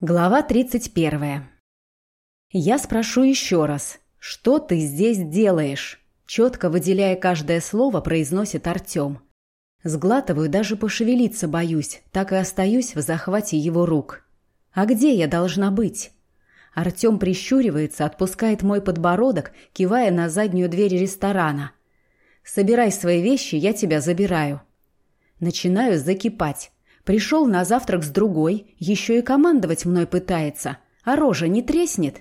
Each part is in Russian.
Глава 31. Я спрошу еще раз. «Что ты здесь делаешь?» Четко выделяя каждое слово, произносит Артем. Сглатываю, даже пошевелиться боюсь, так и остаюсь в захвате его рук. «А где я должна быть?» Артем прищуривается, отпускает мой подбородок, кивая на заднюю дверь ресторана. «Собирай свои вещи, я тебя забираю». Начинаю закипать. Пришел на завтрак с другой, еще и командовать мной пытается. А рожа не треснет?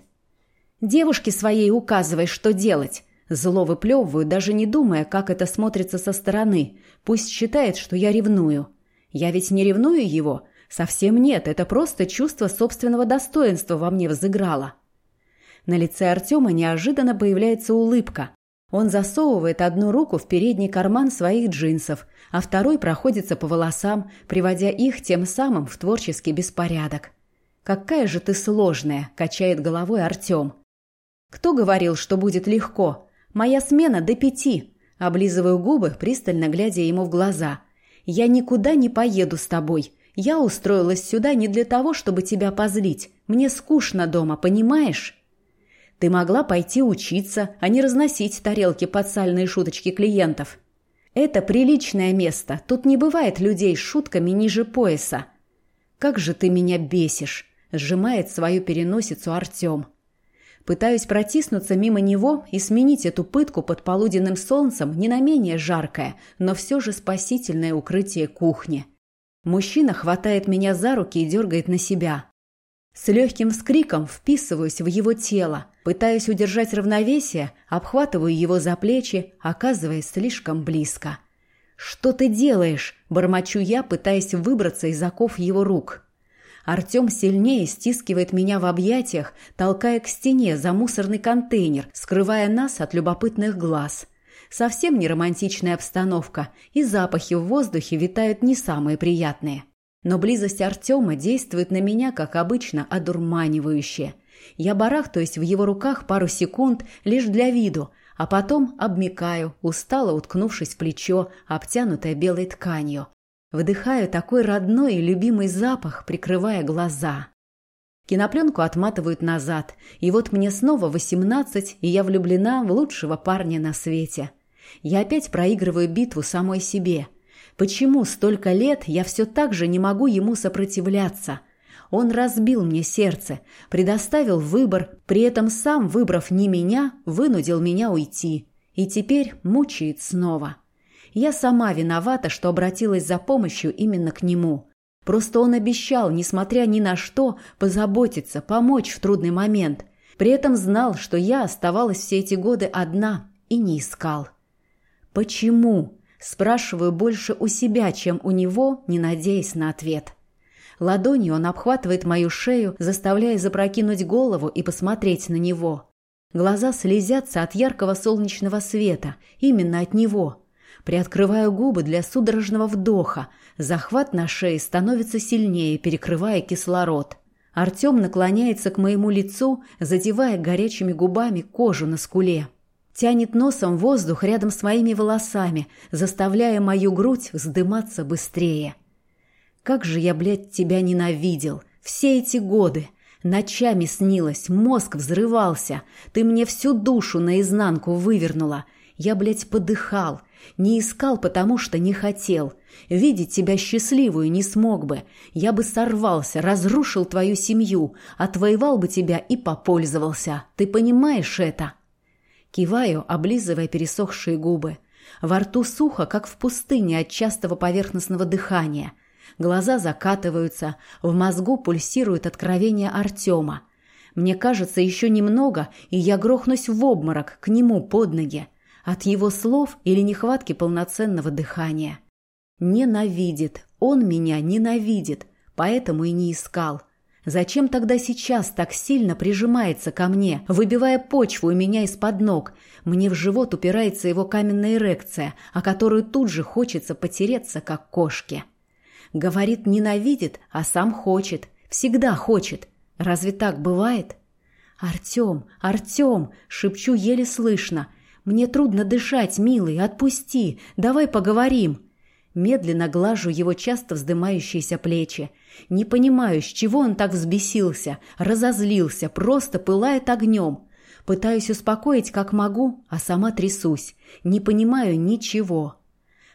Девушке своей указывай, что делать. Зло выплевываю, даже не думая, как это смотрится со стороны. Пусть считает, что я ревную. Я ведь не ревную его. Совсем нет, это просто чувство собственного достоинства во мне взыграло. На лице Артема неожиданно появляется улыбка. Он засовывает одну руку в передний карман своих джинсов, а второй проходится по волосам, приводя их тем самым в творческий беспорядок. «Какая же ты сложная!» – качает головой Артем. «Кто говорил, что будет легко? Моя смена до пяти!» Облизываю губы, пристально глядя ему в глаза. «Я никуда не поеду с тобой. Я устроилась сюда не для того, чтобы тебя позлить. Мне скучно дома, понимаешь?» Ты могла пойти учиться, а не разносить тарелки под сальные шуточки клиентов. Это приличное место, тут не бывает людей с шутками ниже пояса. Как же ты меня бесишь, сжимает свою переносицу Артем. Пытаюсь протиснуться мимо него и сменить эту пытку под полуденным солнцем не на менее жаркое, но все же спасительное укрытие кухни. Мужчина хватает меня за руки и дергает на себя. С легким вскриком вписываюсь в его тело, пытаюсь удержать равновесие, обхватываю его за плечи, оказываясь слишком близко. «Что ты делаешь?» – бормочу я, пытаясь выбраться из оков его рук. Артем сильнее стискивает меня в объятиях, толкая к стене за мусорный контейнер, скрывая нас от любопытных глаз. Совсем не романтичная обстановка, и запахи в воздухе витают не самые приятные. Но близость Артема действует на меня, как обычно, одурманивающе. Я барахтаюсь в его руках пару секунд лишь для виду, а потом обмикаю, устало уткнувшись в плечо, обтянутое белой тканью. Вдыхаю такой родной и любимый запах, прикрывая глаза. Кинопленку отматывают назад, и вот мне снова восемнадцать, и я влюблена в лучшего парня на свете. Я опять проигрываю битву самой себе – Почему столько лет я все так же не могу ему сопротивляться? Он разбил мне сердце, предоставил выбор, при этом сам, выбрав не меня, вынудил меня уйти. И теперь мучает снова. Я сама виновата, что обратилась за помощью именно к нему. Просто он обещал, несмотря ни на что, позаботиться, помочь в трудный момент. При этом знал, что я оставалась все эти годы одна и не искал. Почему? Спрашиваю больше у себя, чем у него, не надеясь на ответ. Ладонью он обхватывает мою шею, заставляя запрокинуть голову и посмотреть на него. Глаза слезятся от яркого солнечного света, именно от него. Приоткрываю губы для судорожного вдоха. Захват на шее становится сильнее, перекрывая кислород. Артем наклоняется к моему лицу, задевая горячими губами кожу на скуле. Тянет носом воздух рядом с моими волосами, заставляя мою грудь вздыматься быстрее. Как же я, блядь, тебя ненавидел! Все эти годы! Ночами снилось, мозг взрывался. Ты мне всю душу наизнанку вывернула. Я, блядь, подыхал. Не искал, потому что не хотел. Видеть тебя счастливую не смог бы. Я бы сорвался, разрушил твою семью, отвоевал бы тебя и попользовался. Ты понимаешь это?» Киваю, облизывая пересохшие губы. Во рту сухо, как в пустыне от частого поверхностного дыхания. Глаза закатываются, в мозгу пульсирует откровение Артема. Мне кажется, еще немного, и я грохнусь в обморок к нему под ноги. От его слов или нехватки полноценного дыхания. Ненавидит. Он меня ненавидит. Поэтому и не искал. Зачем тогда сейчас так сильно прижимается ко мне, выбивая почву у меня из-под ног? Мне в живот упирается его каменная эрекция, о которую тут же хочется потереться, как кошке. Говорит, ненавидит, а сам хочет. Всегда хочет. Разве так бывает? «Артем, Артем!» — шепчу еле слышно. «Мне трудно дышать, милый, отпусти, давай поговорим!» Медленно глажу его часто вздымающиеся плечи. Не понимаю, с чего он так взбесился, разозлился, просто пылает огнем. Пытаюсь успокоить, как могу, а сама трясусь. Не понимаю ничего.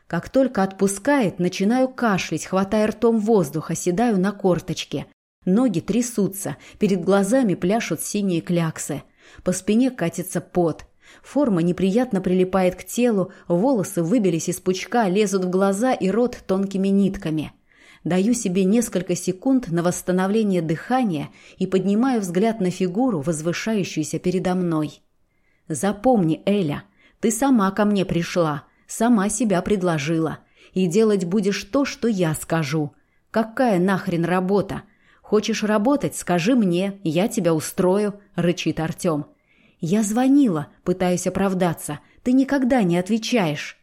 Как только отпускает, начинаю кашлять, хватая ртом воздух, оседаю на корточке. Ноги трясутся, перед глазами пляшут синие кляксы. По спине катится пот. Форма неприятно прилипает к телу, волосы выбились из пучка, лезут в глаза и рот тонкими нитками. Даю себе несколько секунд на восстановление дыхания и поднимаю взгляд на фигуру, возвышающуюся передо мной. Запомни, Эля, ты сама ко мне пришла, сама себя предложила. И делать будешь то, что я скажу. Какая нахрен работа? Хочешь работать, скажи мне, я тебя устрою, рычит Артем. Я звонила, пытаюсь оправдаться. Ты никогда не отвечаешь.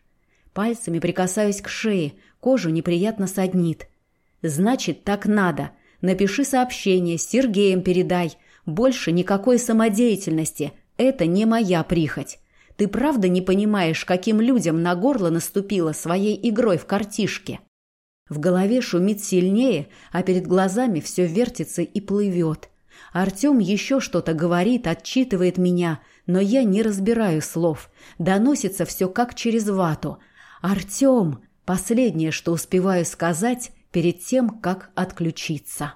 Пальцами прикасаюсь к шее, кожу неприятно саднит. Значит, так надо. Напиши сообщение, Сергеем передай. Больше никакой самодеятельности. Это не моя прихоть. Ты правда не понимаешь, каким людям на горло наступила своей игрой в картишке? В голове шумит сильнее, а перед глазами все вертится и плывет. Артем еще что-то говорит, отчитывает меня, но я не разбираю слов. Доносится все как через вату. «Артем!» Последнее, что успеваю сказать, перед тем, как отключиться.